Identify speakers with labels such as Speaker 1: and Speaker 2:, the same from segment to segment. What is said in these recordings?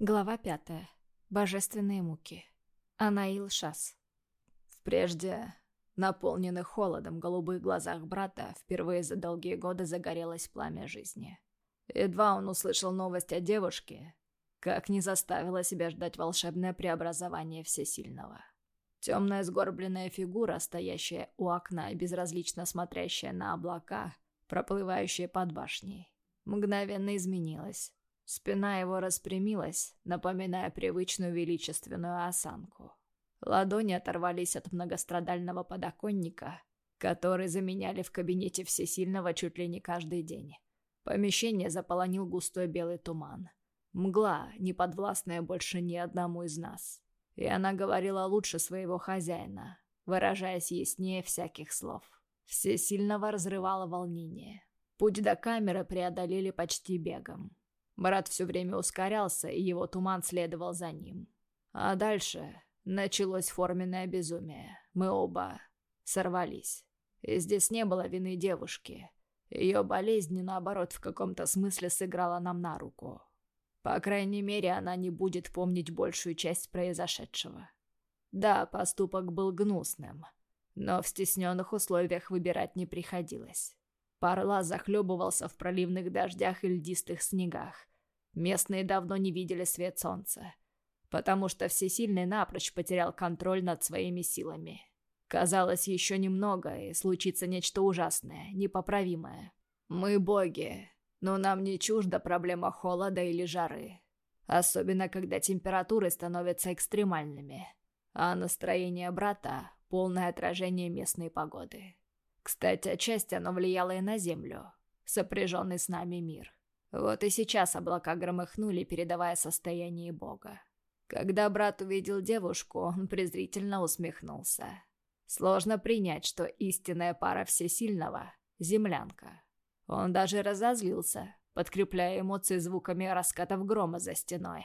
Speaker 1: Глава пятая. Божественные муки. Анаил Шас.
Speaker 2: В прежде наполненных холодом голубых глазах брата впервые за долгие годы загорелось пламя жизни. Едва он услышал новость о девушке, как не заставило себя ждать волшебное преобразование Всесильного. Темная сгорбленная фигура, стоящая у окна и безразлично смотрящая на облака, проплывающие под башней, мгновенно изменилась. Спина его распрямилась, напоминая привычную величественную осанку. Ладони оторвались от многострадального подоконника, который заменяли в кабинете всесильного чуть ли не каждый день. Помещение заполонил густой белый туман. Мгла, не подвластная больше ни одному из нас. И она говорила лучше своего хозяина, выражаясь яснее всяких слов. Всесильного разрывало волнение. Путь до камеры преодолели почти бегом. Брат все время ускорялся, и его туман следовал за ним. А дальше началось форменное безумие. Мы оба сорвались. И здесь не было вины девушки. Ее болезнь, наоборот, в каком-то смысле сыграла нам на руку. По крайней мере, она не будет помнить большую часть произошедшего. Да, поступок был гнусным, но в стесненных условиях выбирать не приходилось. Парла захлебывался в проливных дождях и льдистых снегах. Местные давно не видели свет солнца, потому что Всесильный напрочь потерял контроль над своими силами. Казалось, еще немного, и случится нечто ужасное, непоправимое. Мы боги, но нам не чужда проблема холода или жары. Особенно, когда температуры становятся экстремальными. А настроение брата — полное отражение местной погоды. Кстати, отчасти оно влияло и на Землю, сопряженный с нами мир. Вот и сейчас облака громыхнули, передавая состояние Бога. Когда брат увидел девушку, он презрительно усмехнулся. Сложно принять, что истинная пара Всесильного — землянка. Он даже разозлился, подкрепляя эмоции звуками раскатов грома за стеной.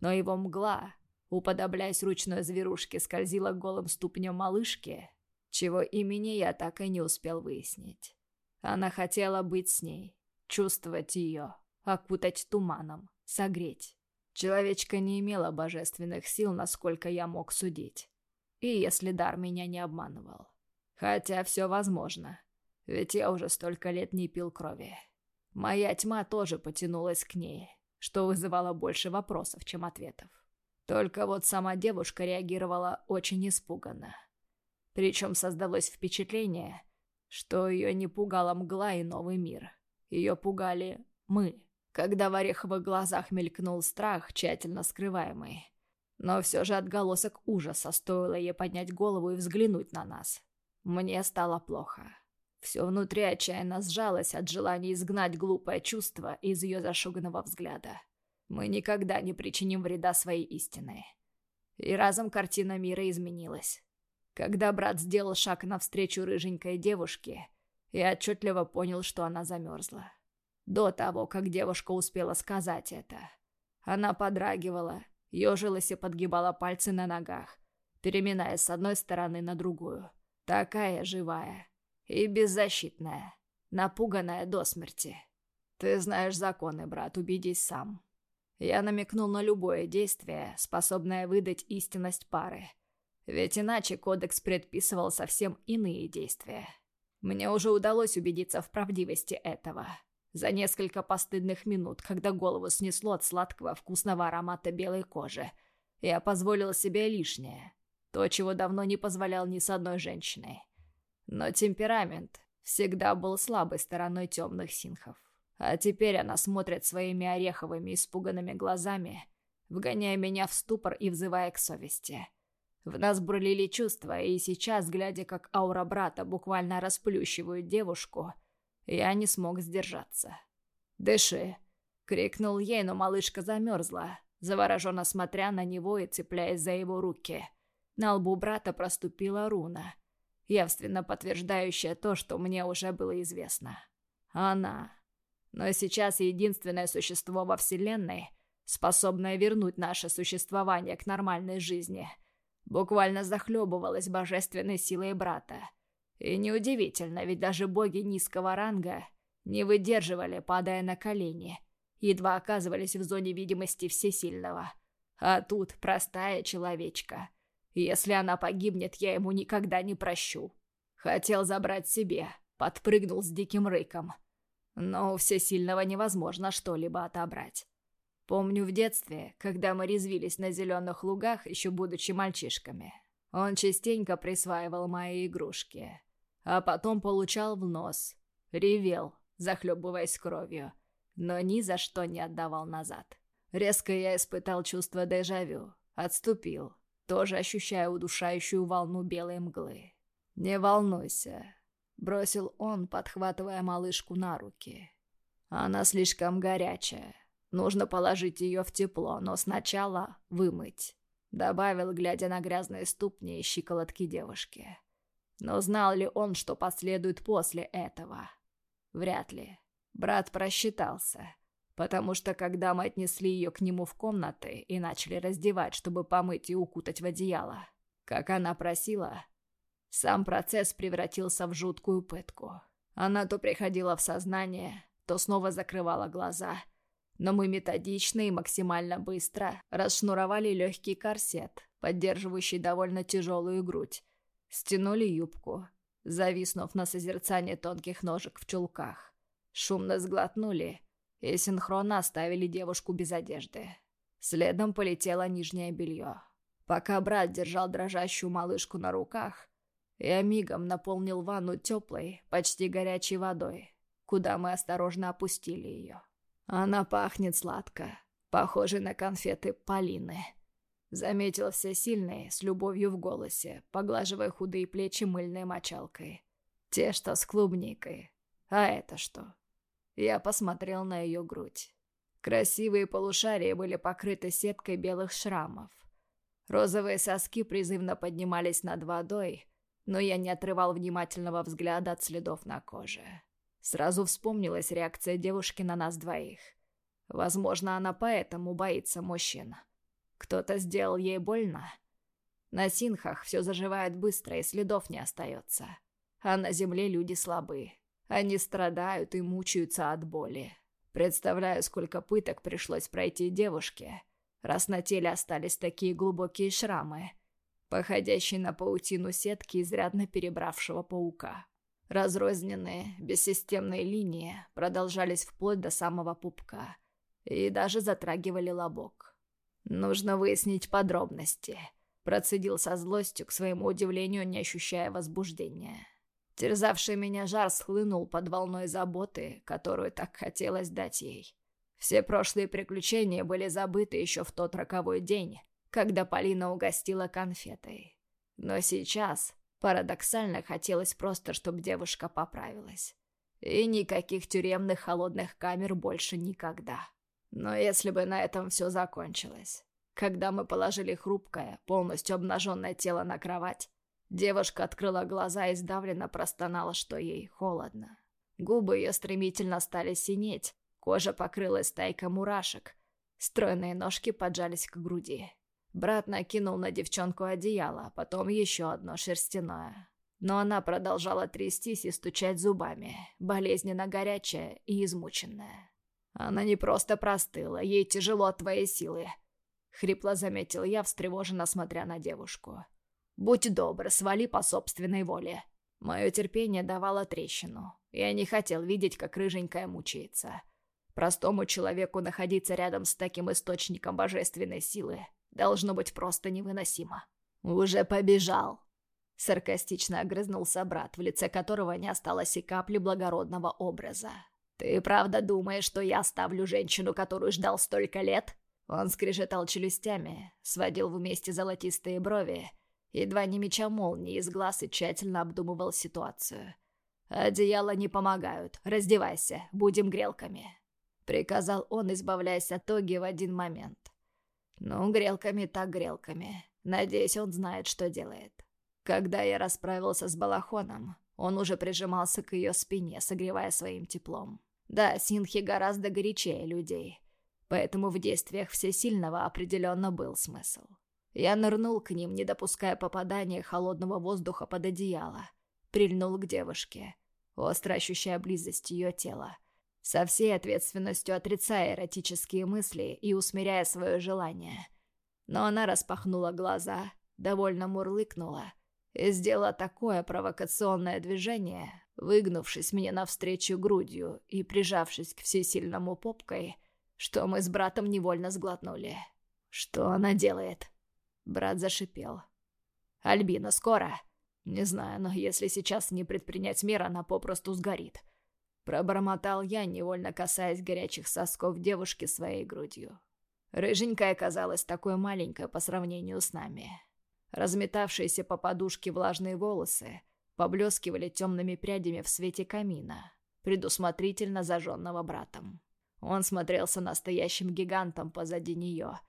Speaker 2: Но его мгла, уподобляясь ручной зверушке, скользила голым ступнем малышки, чего имени я так и не успел выяснить. Она хотела быть с ней, чувствовать ее, окутать туманом, согреть. Человечка не имела божественных сил, насколько я мог судить. И если дар меня не обманывал. Хотя все возможно. Ведь я уже столько лет не пил крови. Моя тьма тоже потянулась к ней, что вызывало больше вопросов, чем ответов. Только вот сама девушка реагировала очень испуганно. Причем создалось впечатление, что ее не пугала мгла и новый мир. Ее пугали мы. Когда в ореховых глазах мелькнул страх, тщательно скрываемый. Но все же отголосок ужаса стоило ей поднять голову и взглянуть на нас. Мне стало плохо. Все внутри отчаянно сжалось от желания изгнать глупое чувство из ее зашуганного взгляда. Мы никогда не причиним вреда своей истины. И разом картина мира изменилась. Когда брат сделал шаг навстречу рыженькой девушке, я отчетливо понял, что она замерзла. До того, как девушка успела сказать это. Она подрагивала, ежилась и подгибала пальцы на ногах, переминаясь с одной стороны на другую. Такая живая. И беззащитная, напуганная до смерти. Ты знаешь законы, брат, убедись сам. Я намекнул на любое действие, способное выдать истинность пары. Ведь иначе кодекс предписывал совсем иные действия. Мне уже удалось убедиться в правдивости этого. За несколько постыдных минут, когда голову снесло от сладкого вкусного аромата белой кожи, я позволил себе лишнее. То, чего давно не позволял ни с одной женщиной. Но темперамент всегда был слабой стороной темных синхов. А теперь она смотрит своими ореховыми испуганными глазами, вгоняя меня в ступор и взывая к совести. В нас бурлили чувства, и сейчас, глядя, как аура брата буквально расплющивает девушку, я не смог сдержаться. «Дыши!» — крикнул ей, но малышка замерзла, завороженно смотря на него и цепляясь за его руки. На лбу брата проступила руна — явственно подтверждающая то, что мне уже было известно. Она. Но сейчас единственное существо во Вселенной, способное вернуть наше существование к нормальной жизни, буквально захлебывалось божественной силой брата. И неудивительно, ведь даже боги низкого ранга не выдерживали, падая на колени, едва оказывались в зоне видимости всесильного. А тут простая человечка. Если она погибнет, я ему никогда не прощу. Хотел забрать себе, подпрыгнул с диким рыком. Но у всесильного невозможно что-либо отобрать. Помню в детстве, когда мы резвились на зеленых лугах, еще будучи мальчишками. Он частенько присваивал мои игрушки. А потом получал в нос. Ревел, захлебываясь кровью. Но ни за что не отдавал назад. Резко я испытал чувство дежавю. Отступил, тоже ощущая удушающую волну белой мглы. «Не волнуйся», — бросил он, подхватывая малышку на руки. «Она слишком горячая. Нужно положить ее в тепло, но сначала вымыть», — добавил, глядя на грязные ступни и щиколотки девушки. Но знал ли он, что последует после этого? Вряд ли. Брат просчитался, потому что когда мы отнесли ее к нему в комнаты и начали раздевать, чтобы помыть и укутать в одеяло, как она просила, сам процесс превратился в жуткую пытку. Она то приходила в сознание, то снова закрывала глаза — но мы методично и максимально быстро расшнуровали легкий корсет, поддерживающий довольно тяжелую грудь. Стянули юбку, зависнув на созерцание тонких ножек в чулках. Шумно сглотнули и синхронно оставили девушку без одежды. Следом полетело нижнее белье. Пока брат держал дрожащую малышку на руках, я мигом наполнил ванну теплой, почти горячей водой, куда мы осторожно опустили ее. Она пахнет сладко, похоже на конфеты Полины. Заметил все сильные, с любовью в голосе, поглаживая худые плечи мыльной мочалкой. Те, что с клубникой. А это что? Я посмотрел на ее грудь. Красивые полушария были покрыты сеткой белых шрамов. Розовые соски призывно поднимались над водой, но я не отрывал внимательного взгляда от следов на коже. Сразу вспомнилась реакция девушки на нас двоих. Возможно, она поэтому боится мужчин. Кто-то сделал ей больно. На синхах все заживает быстро и следов не остается. А на земле люди слабы. Они страдают и мучаются от боли. Представляю, сколько пыток пришлось пройти девушке, раз на теле остались такие глубокие шрамы, походящие на паутину сетки изрядно перебравшего паука. Разрозненные, бессистемные линии продолжались вплоть до самого пупка и даже затрагивали лобок. «Нужно выяснить подробности», — процедил со злостью, к своему удивлению, не ощущая возбуждения. Терзавший меня жар схлынул под волной заботы, которую так хотелось дать ей. Все прошлые приключения были забыты еще в тот роковой день, когда Полина угостила конфетой. Но сейчас Парадоксально хотелось просто, чтобы девушка поправилась. И никаких тюремных холодных камер больше никогда. Но если бы на этом все закончилось. Когда мы положили хрупкое, полностью обнаженное тело на кровать, девушка открыла глаза и сдавленно простонала, что ей холодно. Губы ее стремительно стали синеть, кожа покрылась тайкой мурашек, стройные ножки поджались к груди. Брат накинул на девчонку одеяло, потом еще одно шерстяное. Но она продолжала трястись и стучать зубами, болезненно горячая и измученная. Она не просто простыла, ей тяжело от твоей силы. Хрипло заметил я, встревоженно смотря на девушку. «Будь добр, свали по собственной воле». Мое терпение давало трещину. Я не хотел видеть, как рыженькая мучается. Простому человеку находиться рядом с таким источником божественной силы Должно быть просто невыносимо. «Уже побежал!» Саркастично огрызнулся брат, в лице которого не осталось и капли благородного образа. «Ты правда думаешь, что я ставлю женщину, которую ждал столько лет?» Он скрежетал челюстями, сводил вместе золотистые брови, едва не меча молнии из глаз и тщательно обдумывал ситуацию. «Одеяла не помогают. Раздевайся, будем грелками», — приказал он, избавляясь от тоги в один момент. Ну, грелками так грелками. Надеюсь, он знает, что делает. Когда я расправился с Балахоном, он уже прижимался к ее спине, согревая своим теплом. Да, синхи гораздо горячее людей, поэтому в действиях всесильного определенно был смысл. Я нырнул к ним, не допуская попадания холодного воздуха под одеяло. Прильнул к девушке, остро ощущая близость ее тела. Со всей ответственностью отрицая эротические мысли и усмиряя свое желание. Но она распахнула глаза, довольно мурлыкнула и сделала такое провокационное движение, выгнувшись мне навстречу грудью и прижавшись к всесильному попкой, что мы с братом невольно сглотнули. «Что она делает?» Брат зашипел. «Альбина, скоро!» «Не знаю, но если сейчас не предпринять мер, она попросту сгорит». Пробормотал я, невольно касаясь горячих сосков девушки своей грудью. Рыженькая оказалась такой маленькой по сравнению с нами. Разметавшиеся по подушке влажные волосы поблескивали темными прядями в свете камина, предусмотрительно зажженного братом. Он смотрелся настоящим гигантом позади нее.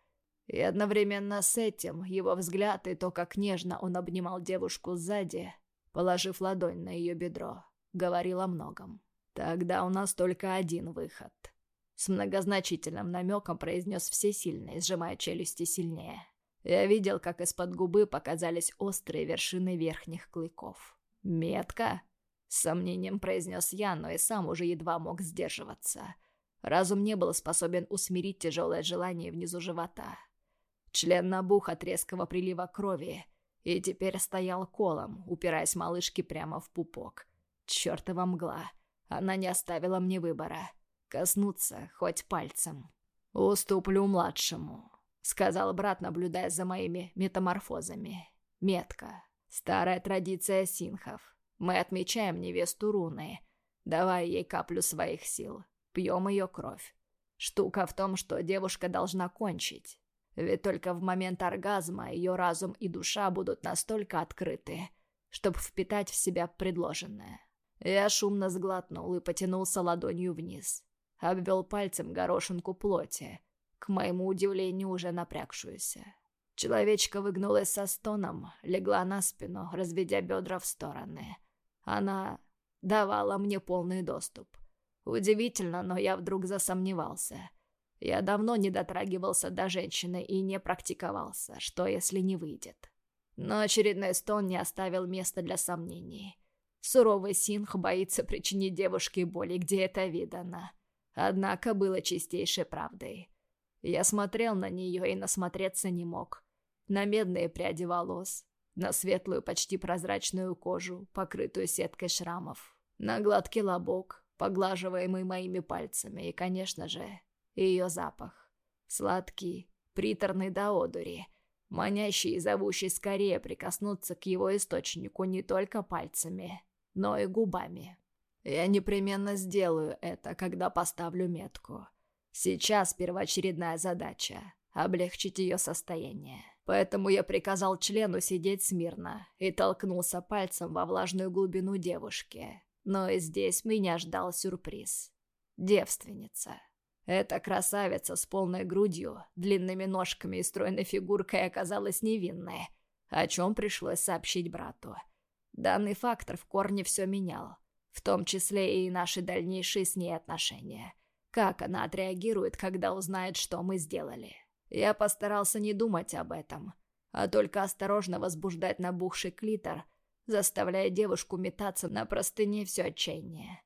Speaker 2: И одновременно с этим его взгляд и то, как нежно он обнимал девушку сзади, положив ладонь на ее бедро, говорил о многом. «Тогда у нас только один выход», — с многозначительным намеком произнес всесильный, сжимая челюсти сильнее. Я видел, как из-под губы показались острые вершины верхних клыков. «Метка?» — с сомнением произнес я, но и сам уже едва мог сдерживаться. Разум не был способен усмирить тяжелое желание внизу живота. Член набух от резкого прилива крови и теперь стоял колом, упираясь малышке прямо в пупок. Чёртова мгла. Она не оставила мне выбора. Коснуться хоть пальцем. «Уступлю младшему», — сказал брат, наблюдая за моими метаморфозами. «Метка. Старая традиция синхов. Мы отмечаем невесту руны, давая ей каплю своих сил. Пьем ее кровь. Штука в том, что девушка должна кончить. Ведь только в момент оргазма ее разум и душа будут настолько открыты, чтобы впитать в себя предложенное. Я шумно сглотнул и потянулся ладонью вниз. Обвел пальцем горошинку плоти, к моему удивлению уже напрягшуюся. Человечка выгнулась со стоном, легла на спину, разведя бедра в стороны. Она давала мне полный доступ. Удивительно, но я вдруг засомневался. Я давно не дотрагивался до женщины и не практиковался, что если не выйдет. Но очередной стон не оставил места для сомнений. Суровый Синх боится причинить девушке боли, где это видано. Однако было чистейшей правдой. Я смотрел на нее и насмотреться не мог. На медные пряди волос, на светлую, почти прозрачную кожу, покрытую сеткой шрамов, на гладкий лобок, поглаживаемый моими пальцами, и, конечно же, ее запах. Сладкий, приторный до одури, манящий и зовущий скорее прикоснуться к его источнику не только пальцами, но и губами. Я непременно сделаю это, когда поставлю метку. Сейчас первоочередная задача — облегчить ее состояние. Поэтому я приказал члену сидеть смирно и толкнулся пальцем во влажную глубину девушки. Но и здесь меня ждал сюрприз. Девственница. Эта красавица с полной грудью, длинными ножками и стройной фигуркой оказалась невинной, о чем пришлось сообщить брату. Данный фактор в корне все менял, в том числе и наши дальнейшие с ней отношения. Как она отреагирует, когда узнает, что мы сделали. Я постарался не думать об этом, а только осторожно возбуждать набухший клитор, заставляя девушку метаться на простыне все отчаяние.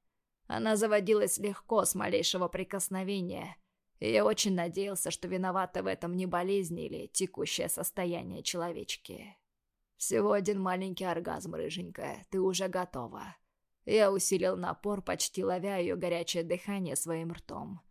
Speaker 2: Она заводилась легко с малейшего прикосновения, и я очень надеялся, что виновата в этом не болезнь или текущее состояние человечки. Всего один маленький оргазм, рыженькая, ты уже готова. Я усилил напор, почти ловя ее горячее дыхание своим ртом.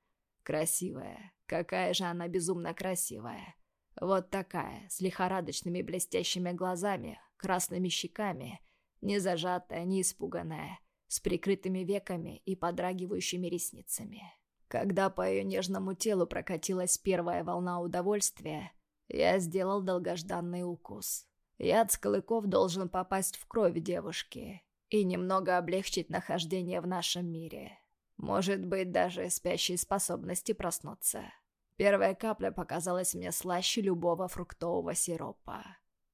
Speaker 2: Красивая. Какая же она безумно красивая. Вот такая, с лихорадочными блестящими глазами, красными щеками, не зажатая, не испуганная, с прикрытыми веками и подрагивающими ресницами. Когда по ее нежному телу прокатилась первая волна удовольствия, я сделал долгожданный укус. Яд с клыков должен попасть в кровь девушки и немного облегчить нахождение в нашем мире. Может быть, даже спящие способности проснуться. Первая капля показалась мне слаще любого фруктового сиропа.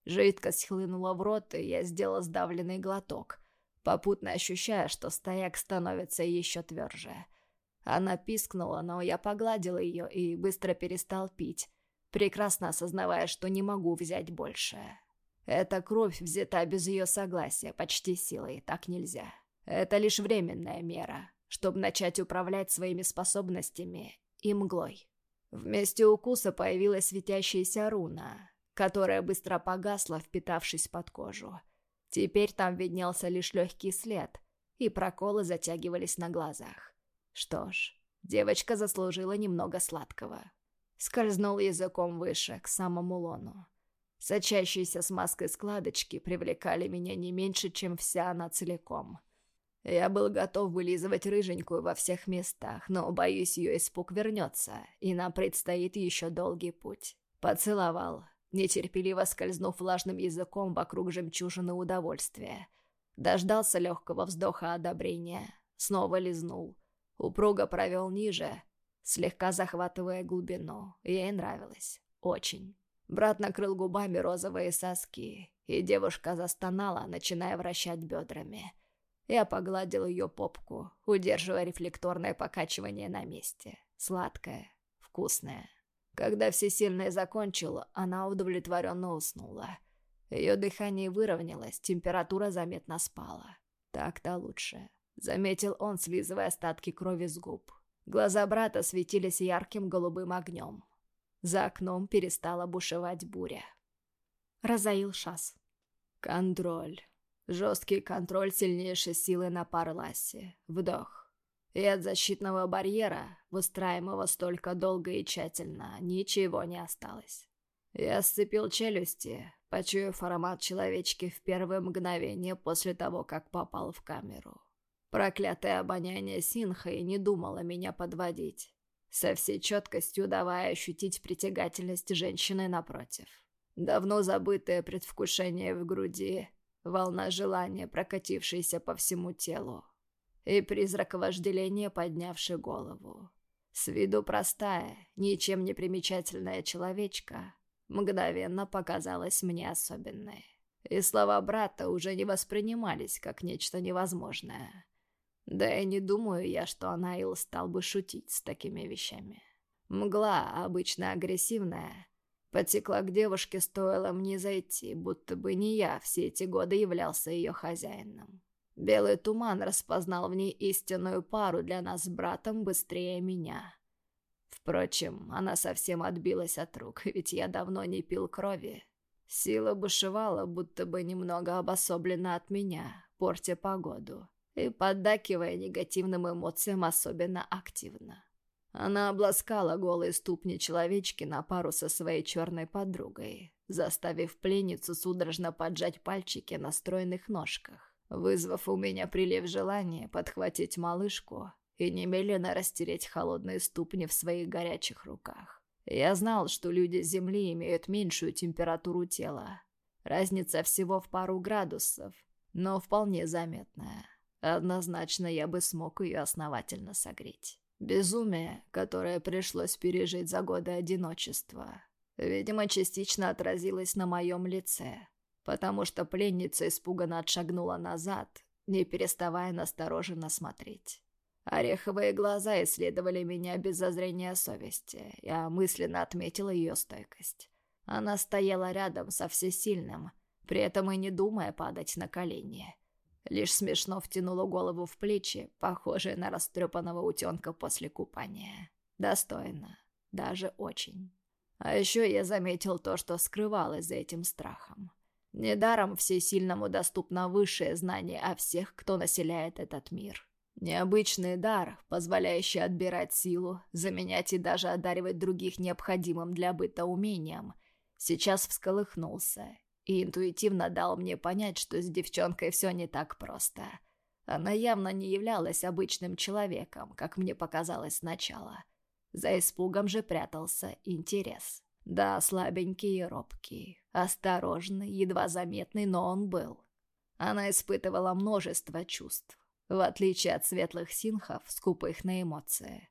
Speaker 2: Жидкость хлынула в рот, и я сделал сдавленный глоток, попутно ощущая, что стояк становится еще тверже. Она пискнула, но я погладил ее и быстро перестал пить, прекрасно осознавая, что не могу взять больше. Эта кровь взята без ее согласия, почти силой, так нельзя. Это лишь временная мера, чтобы начать управлять своими способностями и мглой. Вместе укуса появилась светящаяся руна, которая быстро погасла, впитавшись под кожу. Теперь там виднелся лишь легкий след, и проколы затягивались на глазах. Что ж, девочка заслужила немного сладкого. Скользнул языком выше, к самому лону. Сочащиеся смазкой складочки привлекали меня не меньше, чем вся она целиком. Я был готов вылизывать рыженькую во всех местах, но, боюсь, ее испуг вернется, и нам предстоит еще долгий путь. Поцеловал, нетерпеливо скользнув влажным языком вокруг жемчужины удовольствия. Дождался легкого вздоха одобрения, снова лизнул. Упруго провел ниже, слегка захватывая глубину. Ей нравилось. Очень. Брат накрыл губами розовые соски, и девушка застонала, начиная вращать бедрами. Я погладил ее попку, удерживая рефлекторное покачивание на месте. Сладкое, вкусное. Когда всесильное закончил, она удовлетворенно уснула. Ее дыхание выровнялось, температура заметно спала. Так-то лучше. Заметил он, слизывая остатки крови с губ. Глаза брата светились ярким голубым огнем. За окном перестала бушевать буря.
Speaker 1: Разаил Шас.
Speaker 2: Контроль. Жесткий контроль сильнейшей силы на Парласе. Вдох. И от защитного барьера, выстраиваемого столько долго и тщательно, ничего не осталось. Я сцепил челюсти, почуяв аромат человечки в первое мгновение после того, как попал в камеру. Проклятое обоняние Синха и не думало меня подводить со всей четкостью давая ощутить притягательность женщины напротив. Давно забытое предвкушение в груди, волна желания, прокатившаяся по всему телу, и призрак вожделения, поднявший голову. С виду простая, ничем не примечательная человечка, мгновенно показалась мне особенной. И слова брата уже не воспринимались как нечто невозможное. Да и не думаю я, что Анаил стал бы шутить с такими вещами. Мгла, обычно агрессивная, потекла к девушке, стоило мне зайти, будто бы не я все эти годы являлся ее хозяином. Белый туман распознал в ней истинную пару для нас с братом быстрее меня. Впрочем, она совсем отбилась от рук, ведь я давно не пил крови. Сила бушевала, будто бы немного обособлена от меня, портя погоду и поддакивая негативным эмоциям особенно активно. Она обласкала голые ступни человечки на пару со своей черной подругой, заставив пленницу судорожно поджать пальчики на стройных ножках, вызвав у меня прилив желания подхватить малышку и немедленно растереть холодные ступни в своих горячих руках. Я знал, что люди Земли имеют меньшую температуру тела. Разница всего в пару градусов, но вполне заметная. Однозначно я бы смог ее основательно согреть. Безумие, которое пришлось пережить за годы одиночества, видимо, частично отразилось на моем лице, потому что пленница испуганно отшагнула назад, не переставая настороженно смотреть. Ореховые глаза исследовали меня без зазрения совести. Я мысленно отметила ее стойкость. Она стояла рядом со всесильным, при этом и не думая падать на колени. Лишь смешно втянула голову в плечи, похожая на растрепанного утенка после купания. Достойно. Даже очень. А еще я заметил то, что скрывалось за этим страхом. Недаром всесильному доступно высшее знание о всех, кто населяет этот мир. Необычный дар, позволяющий отбирать силу, заменять и даже одаривать других необходимым для быта умением, сейчас всколыхнулся и интуитивно дал мне понять, что с девчонкой все не так просто. Она явно не являлась обычным человеком, как мне показалось сначала. За испугом же прятался интерес. Да, слабенький и робкий, осторожный, едва заметный, но он был. Она испытывала множество чувств, в отличие от светлых синхов, скупых на эмоции.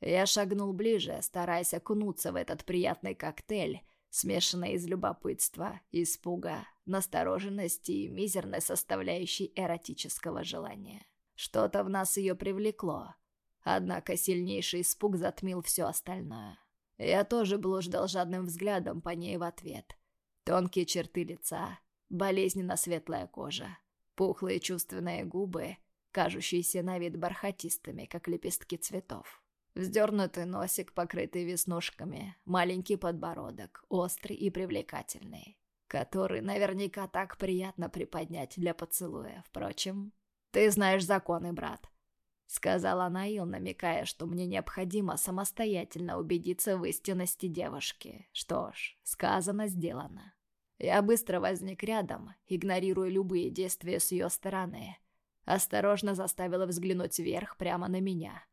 Speaker 2: Я шагнул ближе, стараясь окунуться в этот приятный коктейль, смешанная из любопытства, испуга, настороженности и мизерной составляющей эротического желания. Что-то в нас ее привлекло, однако сильнейший испуг затмил все остальное. Я тоже блуждал жадным взглядом по ней в ответ. Тонкие черты лица, болезненно светлая кожа, пухлые чувственные губы, кажущиеся на вид бархатистыми, как лепестки цветов. Вздернутый носик, покрытый веснушками, маленький подбородок, острый и привлекательный, который наверняка так приятно приподнять для поцелуя. Впрочем, ты знаешь законы, брат. Сказала Наил, намекая, что мне необходимо самостоятельно убедиться в истинности девушки. Что ж, сказано, сделано. Я быстро возник рядом, игнорируя любые действия с ее стороны. Осторожно заставила взглянуть вверх прямо на меня.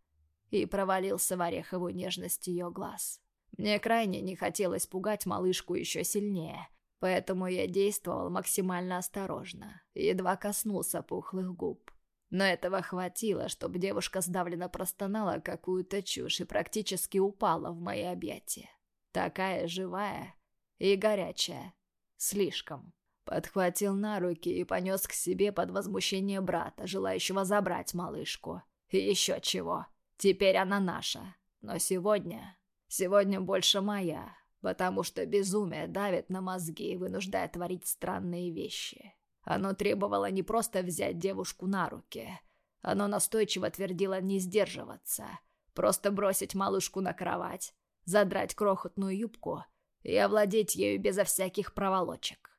Speaker 2: И провалился в ореховую нежность ее глаз. Мне крайне не хотелось пугать малышку еще сильнее, поэтому я действовал максимально осторожно, едва коснулся пухлых губ. Но этого хватило, чтобы девушка сдавленно простонала какую-то чушь и практически упала в мои объятия. Такая живая и горячая, Слишком. Подхватил на руки и понес к себе под возмущение брата, желающего забрать малышку. И еще чего. Теперь она наша. Но сегодня... Сегодня больше моя, потому что безумие давит на мозги и вынуждает творить странные вещи. Оно требовало не просто взять девушку на руки. Оно настойчиво твердило не сдерживаться. Просто бросить малышку на кровать, задрать крохотную юбку — и овладеть ею безо всяких проволочек.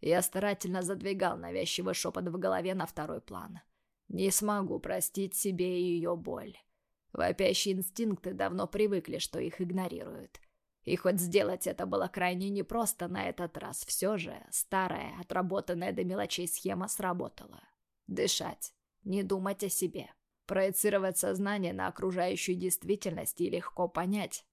Speaker 2: Я старательно задвигал навязчивый шепот в голове на второй план. Не смогу простить себе ее боль. Вопящие инстинкты давно привыкли, что их игнорируют. И хоть сделать это было крайне непросто на этот раз, все же старая, отработанная до мелочей схема сработала. Дышать, не думать о себе. Проецировать сознание на окружающую действительность и легко понять,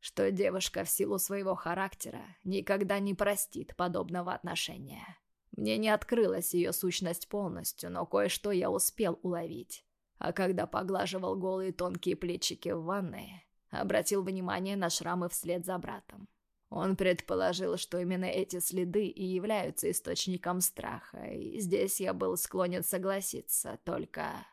Speaker 2: что девушка в силу своего характера никогда не простит подобного отношения. Мне не открылась ее сущность полностью, но кое-что я успел уловить. А когда поглаживал голые тонкие плечики в ванной, обратил внимание на шрамы вслед за братом. Он предположил, что именно эти следы и являются источником страха, и здесь я был склонен согласиться, только...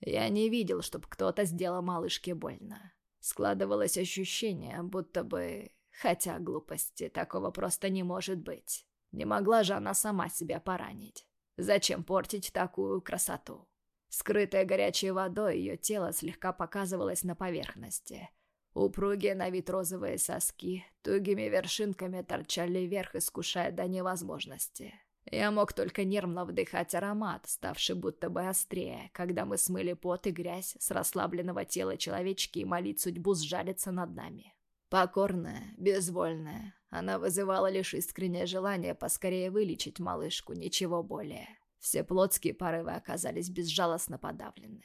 Speaker 2: Я не видел, чтобы кто-то сделал малышке больно. Складывалось ощущение, будто бы... Хотя глупости, такого просто не может быть. Не могла же она сама себя поранить. Зачем портить такую красоту? Скрытое горячей водой, ее тело слегка показывалось на поверхности. Упругие на вид розовые соски тугими вершинками торчали вверх, искушая до невозможности. Я мог только нервно вдыхать аромат, ставший будто бы острее, когда мы смыли пот и грязь с расслабленного тела человечки и молить судьбу сжалиться над нами. Покорная, безвольная, она вызывала лишь искреннее желание поскорее вылечить малышку, ничего более. Все плотские порывы оказались безжалостно подавлены.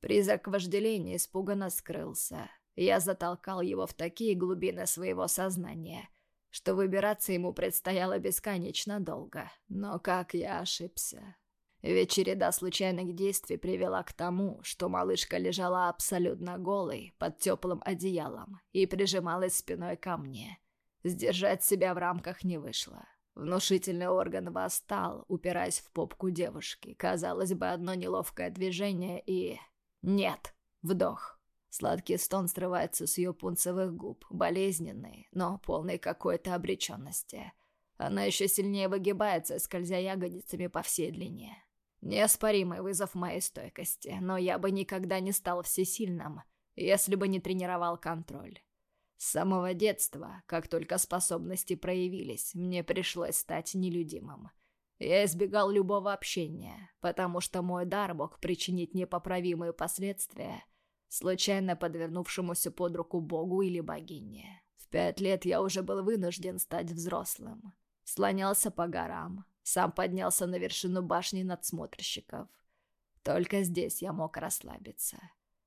Speaker 2: Призрак вожделения испуганно скрылся. Я затолкал его в такие глубины своего сознания — что выбираться ему предстояло бесконечно долго. Но как я ошибся. Ведь череда случайных действий привела к тому, что малышка лежала абсолютно голой, под теплым одеялом, и прижималась спиной ко мне. Сдержать себя в рамках не вышло. Внушительный орган восстал, упираясь в попку девушки. Казалось бы, одно неловкое движение и... Нет. Вдох. Сладкий стон срывается с ее пунцевых губ, болезненный, но полный какой-то обреченности. Она еще сильнее выгибается, скользя ягодицами по всей длине. Неоспоримый вызов моей стойкости, но я бы никогда не стал всесильным, если бы не тренировал контроль. С самого детства, как только способности проявились, мне пришлось стать нелюдимым. Я избегал любого общения, потому что мой дар мог причинить непоправимые последствия случайно подвернувшемуся под руку богу или богине. В пять лет я уже был вынужден стать взрослым. Слонялся по горам, сам поднялся на вершину башни надсмотрщиков. Только здесь я мог расслабиться.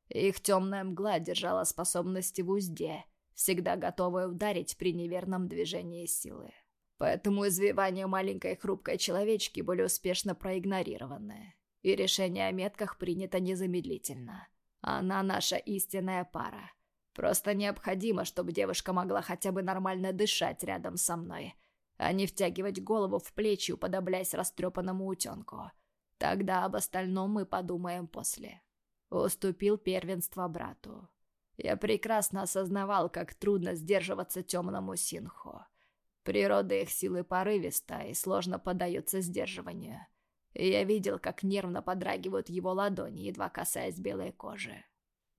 Speaker 2: Их темная мгла держала способности в узде, всегда готовая ударить при неверном движении силы. Поэтому извивания маленькой хрупкой человечки были успешно проигнорированы, и решение о метках принято незамедлительно. Она наша истинная пара. Просто необходимо, чтобы девушка могла хотя бы нормально дышать рядом со мной, а не втягивать голову в плечи, уподобляясь растрепанному утенку. Тогда об остальном мы подумаем после. Уступил первенство брату. Я прекрасно осознавал, как трудно сдерживаться темному синху. Природа их силы порывиста и сложно поддается сдерживанию. и я видел, как нервно подрагивают его ладони, едва касаясь белой кожи.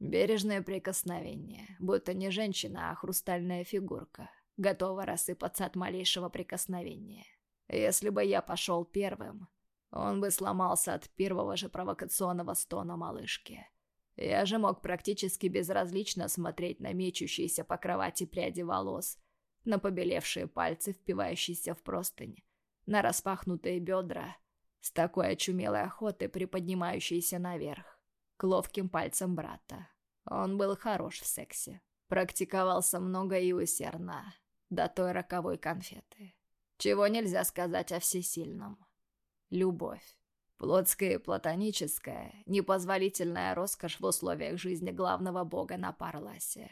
Speaker 2: Бережное прикосновение, будто не женщина, а хрустальная фигурка, готова рассыпаться от малейшего прикосновения. Если бы я пошел первым, он бы сломался от первого же провокационного стона малышки. Я же мог практически безразлично смотреть на мечущиеся по кровати пряди волос, на побелевшие пальцы, впивающиеся в простынь, на распахнутые бедра, с такой очумелой охотой приподнимающиеся наверх, к ловким пальцам брата. Он был хорош в сексе, практиковался много и усердно, до той роковой конфеты. Чего нельзя сказать о всесильном. Любовь. Плотская и платоническая, непозволительная роскошь в условиях жизни главного бога на Парласе.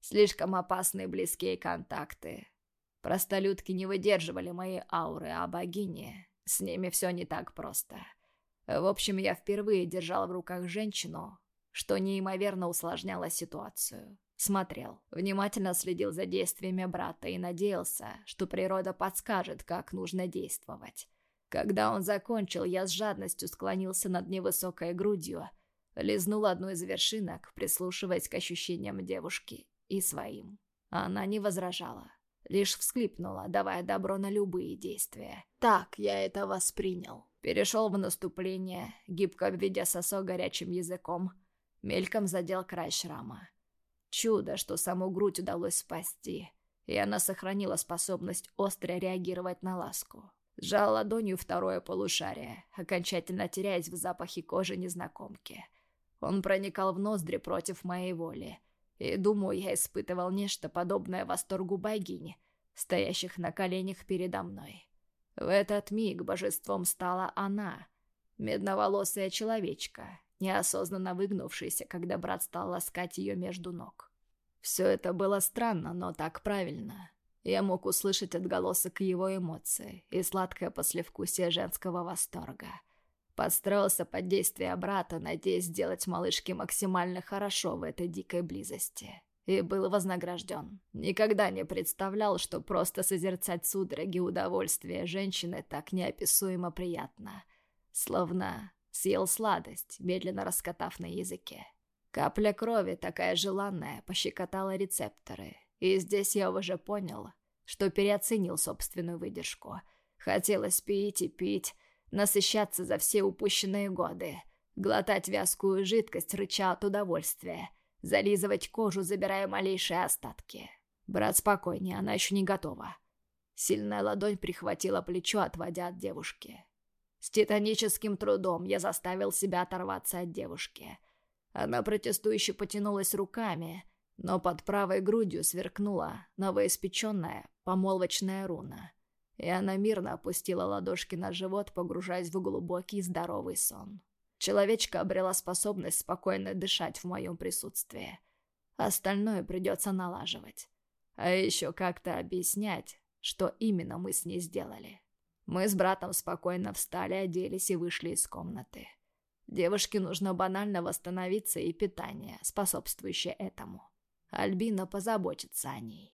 Speaker 2: Слишком опасные близкие контакты. Простолюдки не выдерживали моей ауры, а богини... С ними все не так просто. В общем, я впервые держал в руках женщину, что неимоверно усложняло ситуацию. Смотрел, внимательно следил за действиями брата и надеялся, что природа подскажет, как нужно действовать. Когда он закончил, я с жадностью склонился над невысокой грудью, лизнул одну из вершинок, прислушиваясь к ощущениям девушки и своим. Она не возражала, лишь всхлипнула, давая добро на любые действия. Так я это воспринял. Перешел в наступление, гибко обведя сосо горячим языком, мельком задел край шрама. Чудо, что саму грудь удалось спасти, и она сохранила способность остро реагировать на ласку. Сжал ладонью второе полушарие, окончательно теряясь в запахе кожи незнакомки. Он проникал в ноздри против моей воли. И, думаю, я испытывал нечто подобное восторгу богини, стоящих на коленях передо мной. В этот миг божеством стала она, медноволосая человечка, неосознанно выгнувшаяся, когда брат стал ласкать ее между ног. Все это было странно, но так правильно. Я мог услышать отголосок его эмоций и сладкое послевкусие женского восторга. Подстроился под действие брата, надеясь сделать малышке максимально хорошо в этой дикой близости. И был вознагражден. Никогда не представлял, что просто созерцать судороги удовольствия женщины так неописуемо приятно. Словно съел сладость, медленно раскатав на языке. Капля крови, такая желанная, пощекотала рецепторы, и здесь я уже понял, что переоценил собственную выдержку. Хотелось пить и пить, насыщаться за все упущенные годы, глотать вязкую жидкость, рыча от удовольствия, зализывать кожу, забирая малейшие остатки. Брат, спокойнее, она еще не готова. Сильная ладонь прихватила плечо, отводя от девушки. С титаническим трудом я заставил себя оторваться от девушки. Она протестующе потянулась руками, но под правой грудью сверкнула новоиспеченная помолвочная руна, и она мирно опустила ладошки на живот, погружаясь в глубокий здоровый сон. Человечка обрела способность спокойно дышать в моем присутствии. Остальное придется налаживать. А еще как-то объяснять, что именно мы с ней сделали. Мы с братом спокойно встали, оделись и вышли из комнаты. Девушке нужно банально восстановиться и питание, способствующее этому. Альбина позаботится о ней.